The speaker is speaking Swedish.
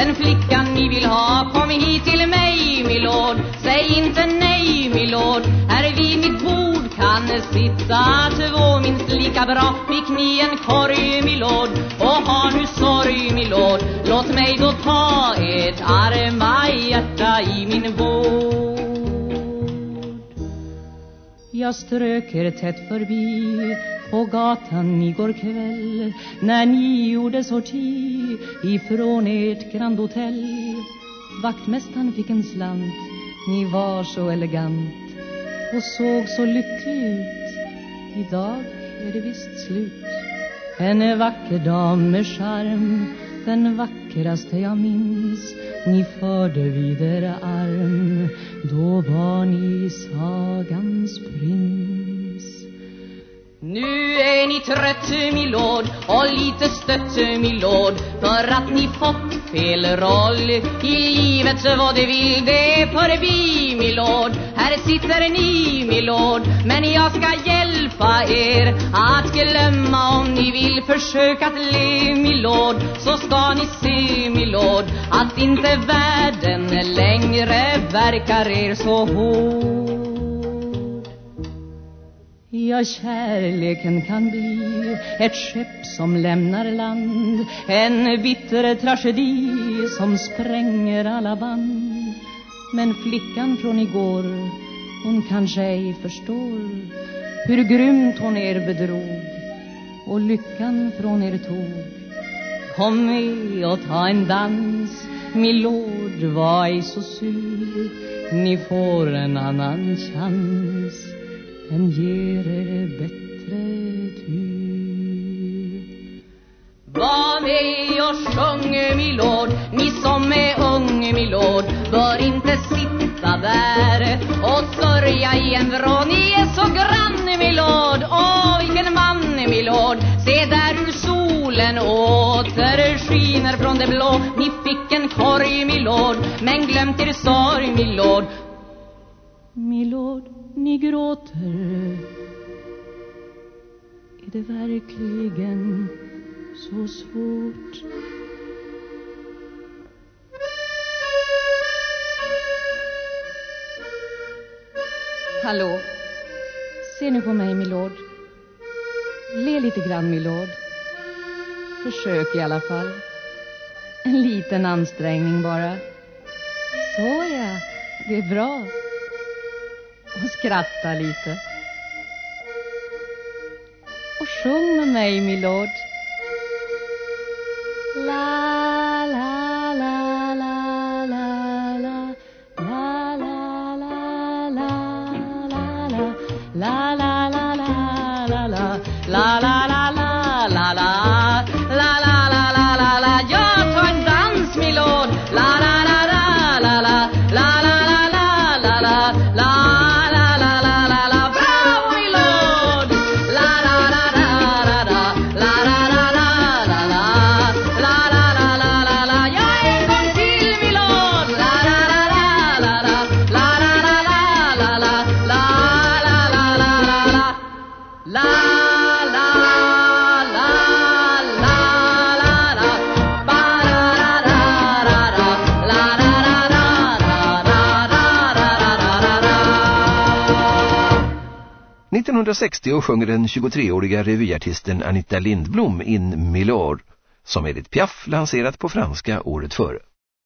Den flickan ni vill ha Kom hit till mig, milord. Säg inte nej, milord. Här vid mitt bord kan sitta två minst lika bra. Fick ni en korg, milord. Och har nu sorg, milord. Låt mig då ta ert arma jag strök er tätt förbi på gatan igår kväll när ni gjorde sorti ifrån ert Grand Hotel. Vaktmästaren fick en slant, ni var så elegant och såg så lycklig ut. Idag är det visst slut. En vacker dam med charm, den vackraste jag minns. Ni förde vid er arm, trött, milord, och lite stött, milord För att ni fått fel roll i livet vad det vill det förbi, milord Här sitter ni, milord, men jag ska hjälpa er Att glömma. Om ni vill försöka att le, milord Så ska ni se, milord, att inte världen längre verkar er så hård. Ja, kärleken kan bli. Ett skepp som lämnar land En bitter tragedi som spränger alla band. Men flickan från igår, hon kanske ej förstår Hur grymt hon er bedrog. Och lyckan från er tog. Kom med och ta en dans, milord, var ej så sur. Ni får en annan chans. Den ger er som är ung, milord, bör inte sitta där och sörja i en vrå. Ni är så grann, milord, åh, vilken man, milord, se där hur solen åter skiner från det blå. Ni fick en korg, milord, men glömt er sorg, milord. Milord ni gråter Är det verkligen så svårt Hallå? Se nu på mig, milord. Le lite grann, milord. Försök i alla fall. En liten ansträngning bara. Så ja, det är bra. Och skratta lite. Och sjung med mig, milord. La, ...1960 sjunger den 23-åriga revyartisten Anita Lindblom in Milord... ...som Edith Piaf lanserat på franska året före.